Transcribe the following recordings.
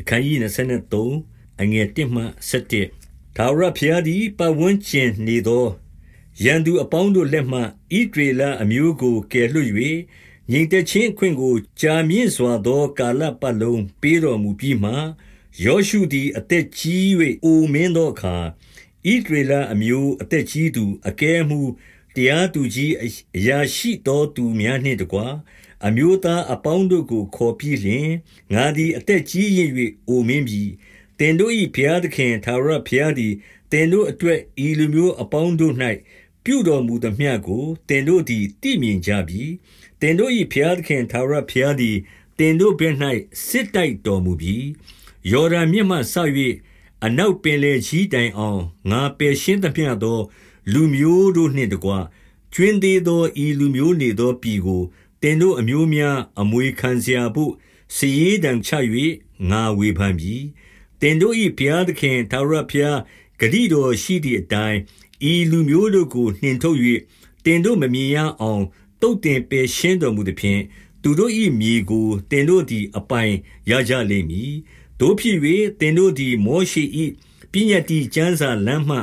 အခန်းကြီး23အငယ်1မှ7ထာဝရဘုရားသည်ပဝန်းကျင်နေသောရန်သူအပေါင်းတို့လက်မှဣဒေလအမျိုးကိုကယ်လွှတ်၍ငြိမ်သက်ခြင်းအခွင့်ကိုကြာမြင့်စွာသောကာလပတ်လုံးပေးတော်မူပြီးမှယောရှုသည်အသက်ကြီး၍အိုမင်းသောအခါဣဒေလအမျိုးအသက်ကြီးသူအကဲမှုတရားသူကြီးအရာရှိသောသူများနှင့်တကွ အမျိုးသားအပေါင်းတို့ကို ခေါ်ပြီးလျှင် ငါသည် အသက်ကြီးရင့်၍အိုမင်းပြီတင်တို့၏ဘုရားသခင်သာရဘုရားသည်တင်တို့အတွက် ဤလူမျိုးအပေါင်းတို့၌ပြုတော်မူသမျှကိုတင်တို့သည် သိမြင်ကြပြီတင်တို့၏ဘုရားသခင်သာရဘုရားသည်တင်တို့ဘက်၌စစ်တိုက်တော်မူပြီ ယော်ဒန်မြစ်မှဆ၍အနောက်ပင်လေကြီးတိုင်အောင် ငါပယ်ရှင်းသမျှသော လူမျိုးတို့နှင့်တကွကျွင်းသေးသော ဤလူမျိုးနေသောပြည်ကို သင်တို့အမျိုးများ အမွေခံစရာဘို့ စာရေးတံချ၍ငါဝေဖန်ပြီ။သင်တို့၏ဘုရားသခင် ထာဝရဘုရား ဂတိတော်ရှိသည်အတိုင်း၊ဤလူမျိုးတို့ကို နှင်ထုတ်၍သင်တို့မမြင်ရအောင် သုတ်သင်ပယ်ရှင်းတော်မူသဖြင့်၊သူတို့၏မြေကို သင်တို့သည် အပိုင်ရကြလိမ့်မည်။သို့ဖြစ်၍သင်တို့သည် မောရှေ၏ပညတ္တိကျမ်းစာလမ်းမှ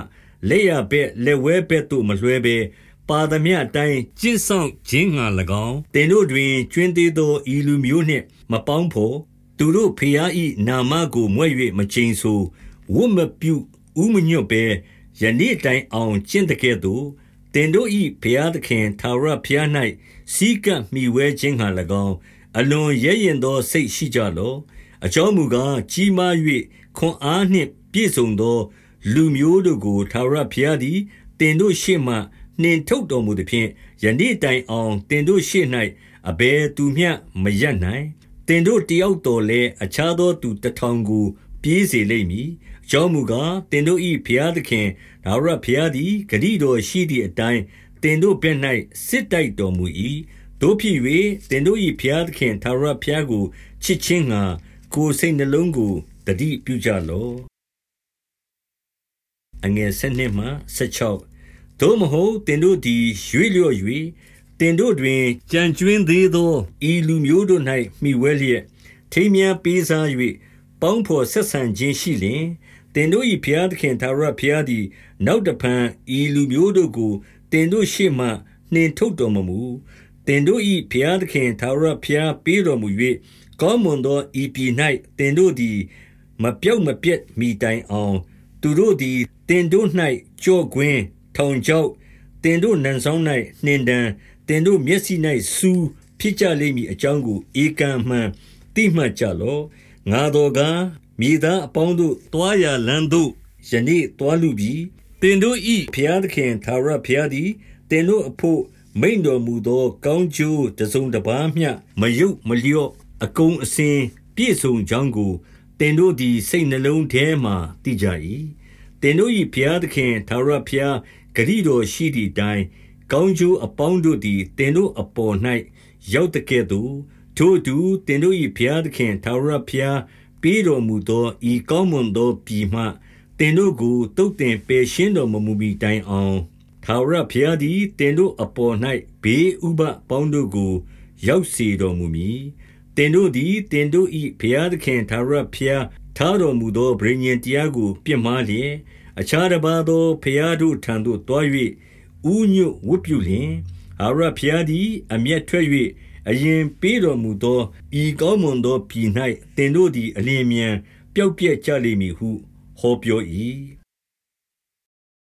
လက်ျာဘက် လက်ဝဲဘက်သို့ မလွှဲဘဲ ပါသမျှအတိုင်းကျင့်ဆောင်ခြင်းငှာ၎င်းတင်တို့တွင်ကျွင်းသေးသောဤလူမျိုးနှင့်မပေါင်းဖော်သူတို့ဖျားဤနာမကိုမွဲ့၍မချိန်ဆိုဝတ်မပြုဥမညွတ်ပဲယနေ့တိုင်အောင်ကျင့်တဲ့ကဲ့သို့တင်တို့ဤဖျားသခင်သာရဖျား၌စီကပ်မိဝဲခြင်းငှာ၎င်းအလွန်ရဲရင်သောစိတ်ရှိကြလော အကြောင်းမူကားကြီးမား၍ခွန်အားနှင့်ပြည့်စုံသော လူမျိုးတို့ကိုသာရဖျားသည်တင်တို့ရှေ့မှ နှင်ထုတ်တော်မူသည်ဖြင့်ယနေ့တိုင်အောင်တင်တို့ရှေ့၌အဘယ်သူမျှမရနိုင်တင်တို့တယောက်တော်လဲအခြားသောသူတထောင်ကိုပြေးစေလိမ့်မည်အကြောင်းမူကားတင်တို့၏ဘုရားသခင်ဒါဝရဘုရားသည်ဂတိတော်ရှိသည့်အတိုင်းတင်တို့ဘက်၌စစ်တိုက်တော်မူ၏တို့ဖြစ်၍တင်တို့၏ဘုရားသခင်သာရဘုရားကိုချစ်ခြင်းငှာကိုယ်စိတ်နှလုံးကိုတတိပြုကြလော့အငယ်၁၂မှ၁၆ သို့မဟုတ်တင်တို့သည်ရွေ့လျော့၍တင်တို့တွင်ကြံကျွင်းသေးသောဤလူမျိုးတို့၌မိဝဲလျက်ထိမ်းမြားပေးစား၍ပေါင်းဖော်ဆက်ဆံခြင်းရှိလျင်တင်တို့၏ဘုရားသခင်သာရဘုရားသည် နောက်တဖန်ဤလူမျိုးတို့ကိုတင်တို့ရှေ့မှနှင်ထုတ်တော်မမူတင်တို့၏ဘုရားသခင်သာရဘုရားပေးတော်မူ၍ကောင်းမွန်သောဤပြည်၌တင်တို့သည် မပြောက်မပြက်မိတိုင်အောင် သူတို့သည်တင်တို့၌ကြော့ကွင်း ထောင်ချောက်တင်တို့နန်ဆောင်၌နှင်တံတင်တို့မျက်စိ၌စူးဖြစ်ကြလိမ့်မည်အကြောင်းကိုဧကံမှန်တိမှတ်ကြလော့ငါတော်ကမြေသားအပေါင်းတို့တွားရလန်းတို့ယနေ့တွားလူပြီးတင်တို့ဤဘုရားသခင်သာရဘုရားသည်တင်တို့အဖို့မိန်တော်မူသော ကောင်းကျိုးတစုံတစ်ပါးမျှမယုတ်မလျော့အကုန်အစင်ပြည့်စုံကြောင်းကိုတင်တို့သည်စိတ်နှလုံးထဲမှသိကြ၏တင်တို့၏ဘုရားသခင်သာရဘုရား ဂတိတော်ရှိသည့်အတိုင်းကောင်းကျိုးအပေါင်းတို့သည်တင်တို့အပေါ်၌ရောက်တကဲ့သို့ထို့သူတင်တို့၏ဘုရားသခင်သာရဘုရားပေးတော်မူသောဤကောင်းမွန်သောပြည်မှတင်တို့ကိုတုတ်တင်ပယ်ရှင်းတော်မမူမီတိုင်အောင်သာရဘုရားသည်တင်တို့အပေါ်၌ဘေးဥပပေါင်းတို့ကို ရောက်စေတော်မူမည်တင်တို့သည်တင်တို့၏ဘုရားသခင်သာရဘုရားထားတော်မူသောဗြိဉ္ဉ်တရားကို ပြစ်မှားလျက် အခြားတစ်ပါးသောဘုရားတို့ထံသို့တွား၍ဥညွတ်ဝတ်ပြုလျင်အာရဘုရားသည် အမျက်ထွက်၍အရင်ပေးတော်မူသောဤကောင်းမွန်သောပြည်၌တင်တို့သည်အလင်းမြန်ပျောက်ပြက်ကြလိမ့်မည်ဟုဟောပြော၏